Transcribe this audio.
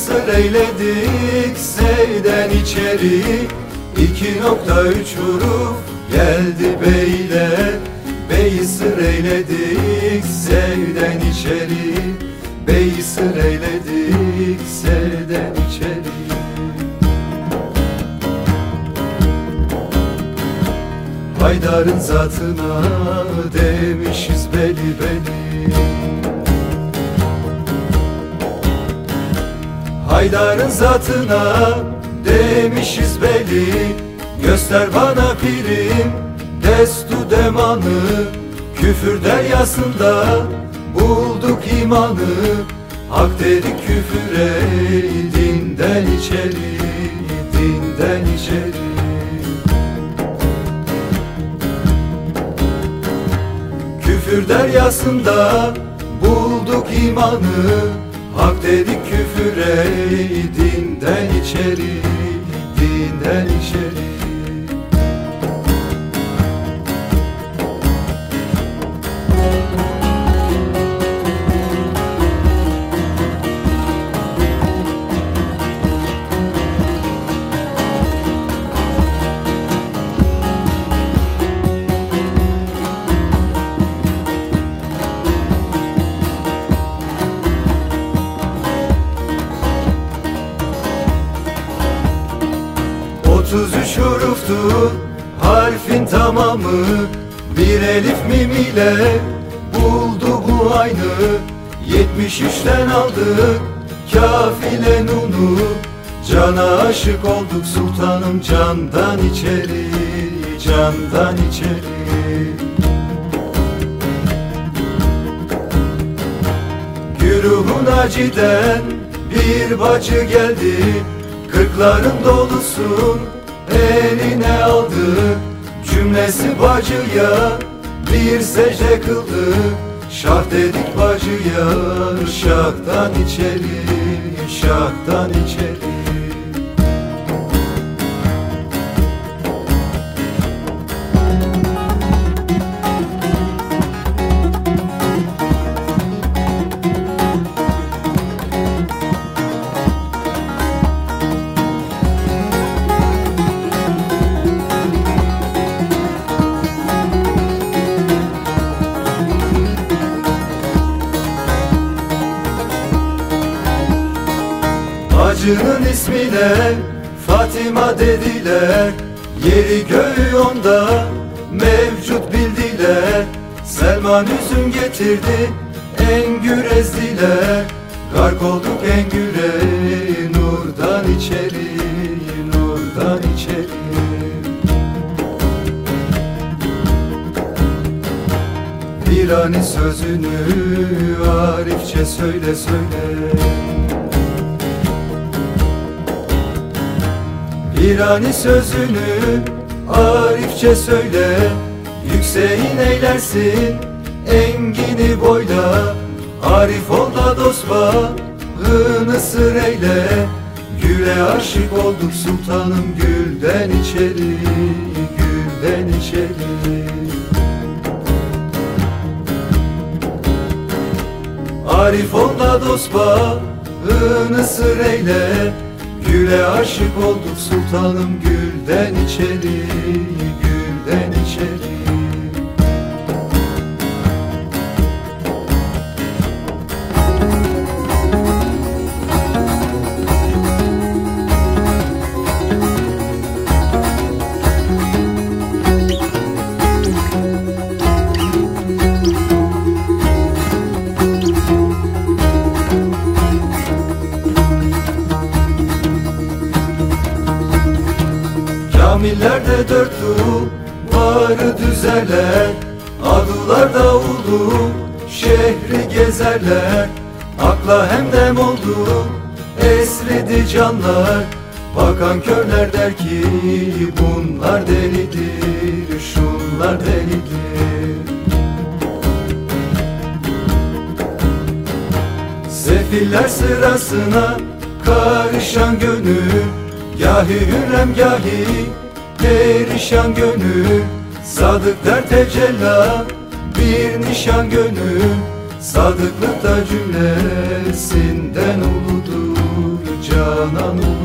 sır eyledik seyden içeri. İki nokta üç huruf geldi beyle. Beyi sır eyledik sevden içeri. Beyi sır eyledik sevden içeri. Haydar'ın zatına demişiz beli beli Haydar'ın zatına demişiz beli. Göster bana pirim destu demanı. Küfür deryasında bulduk imanı. Hak dedik küfüre dinden içeri Dinden içeri. Küfür deryasında bulduk imanı Hak dedik küfüre dinden içeri Dinden içeri Otuz üç huruftu harfin tamamı. Bir elif mim ile buldu bu aynı. Yetmiş üçten aldık kafile nunu. Cana aşık olduk sultanım candan içeri Candan içeri. Güruhun aciden bir bacı geldi. Kırkların dolusun eline aldı Cümlesi bacıya bir secde kıldı. Şah dedik bacıya şahtan içeri Şahtan içeri Bacının ismine Fatima dediler. Yeri göğü onda mevcut bildiler. Selman üzüm getirdi engür ezdiler. Gark olduk engüre nurdan içeri Nurdan içeri. Virani sözünü Arifçe söyle söyle İrani sözünü Arifçe söyle. Yükseğin eylersin Engini boyla. Arif ol da dostba Hını sır eyle. Güle aşık olduk sultanım Gülden içeri Gülden içeri. Arif ol da dostba Hını sır eyle Güle aşık olduk sultanım gülden içeri. Gülden Kamillerde dört varı düzerler Adular davulu şehri gezerler Akla hemdem oldu esridi canlar. Bakan körler der ki bunlar delidir Şunlar delidir. Sefiller sırasına karışan gönül Gahi hürrem gahi perişan gönül Sadık der tecella. Bir nişan gönül Sadıklık da cümlesinden uludur Canan uludur